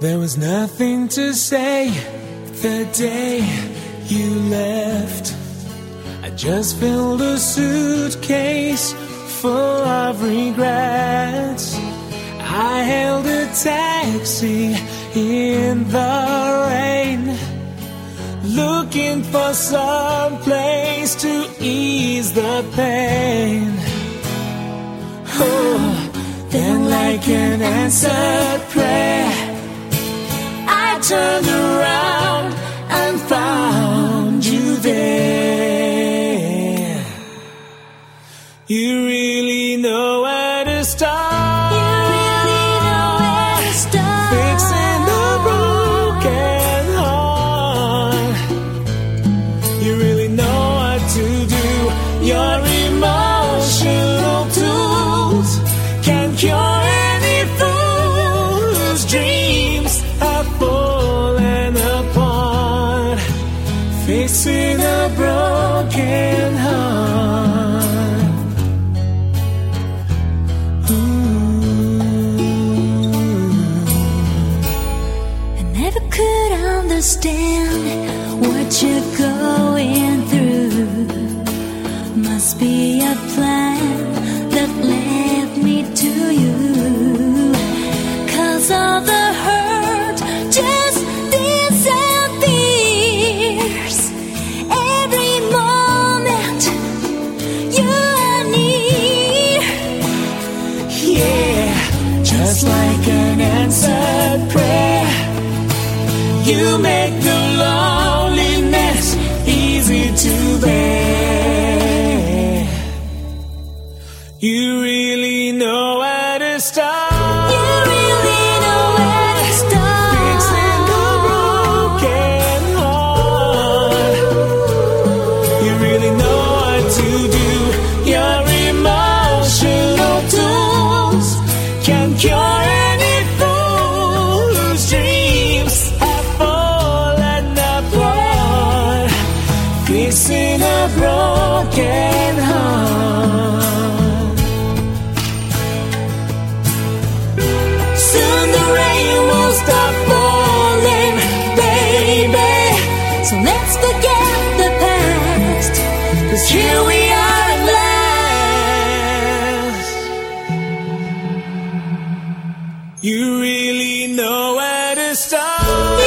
There was nothing to say the day you left. I just filled a suitcase full of regrets. I hailed a taxi in the rain, looking for some place to ease the pain. Oh, then, like an answered prayer, You really know where to start. Fixing the broken heart. You really know what to do. Your emotional tools can cure any fool whose dreams have fallen apart. Fixing a broken never could understand what you're going through. Must be a plan that led me to you. Cause all the hurt just disappears. Every moment you are near. Yeah, just like an answered prayer. You make the loneliness easy to bear. You really know where to start. Broken heart. Soon the rain will stop falling, baby. So let's forget the past. Cause here we are at last. You really know where to start.